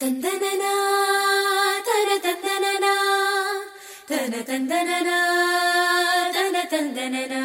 தந்தனனா தன தந்தனனா தன தந்தனனா தன தந்தனனா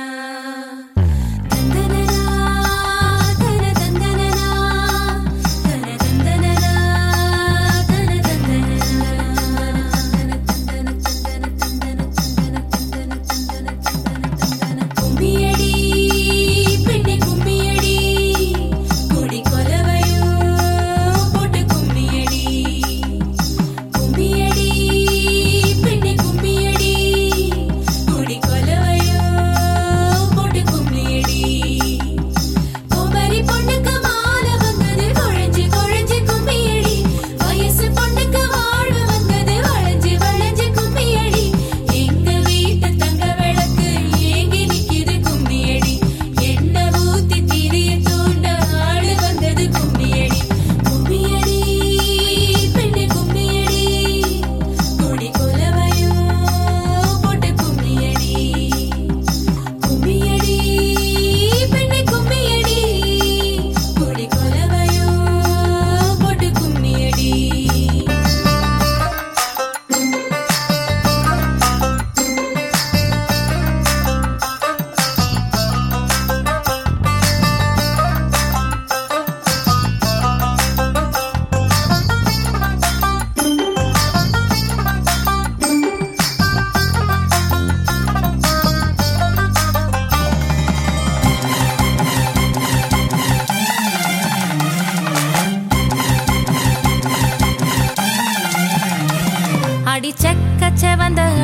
அடி செக்கச்ச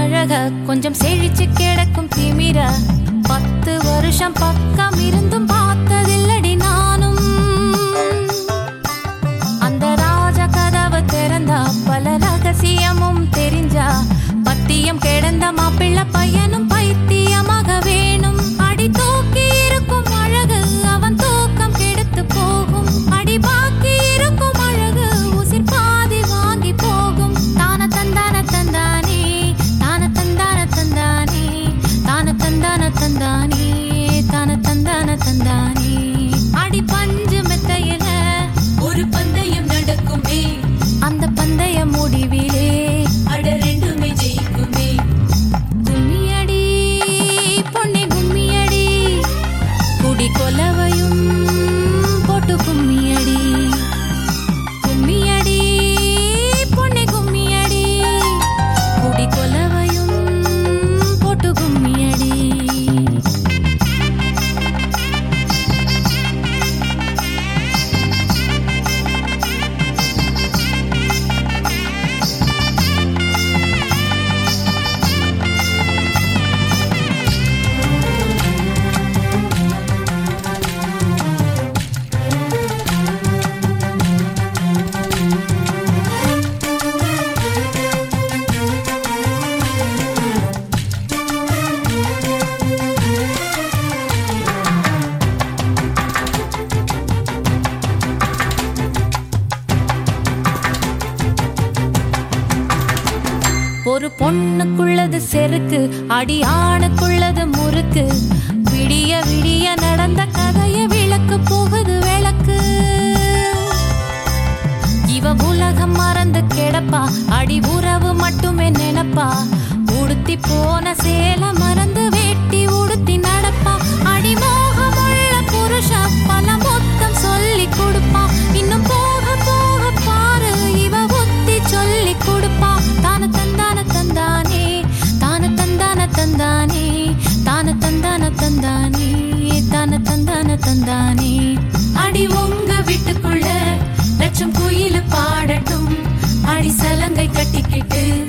அழக கொஞ்சம் செழிச்சு கிடக்கும் திமிர. பத்து வருஷம் பக்கம் இருந்தும் பார்த்ததில்லடி நானும். அந்த ராஜ கதவை திறந்தா பல ரகசியமும் தெரிஞ்சா பத்தியம் கிடந்த மாப்பிள்ள பையனும் ஒரு பொண்ணுக்குள்ளது செருக்கு அடியானுக்குள்ளது முறுக்கு. விடிய விடிய நடந்த கதைய விளக்கு போகுது விளக்கு. இவ உலகம் மறந்து கிடப்பா அடி உறவு மட்டுமே நினைப்பா. உடுத்தி போன சேல மறந்து கட்டிக்கிட்டு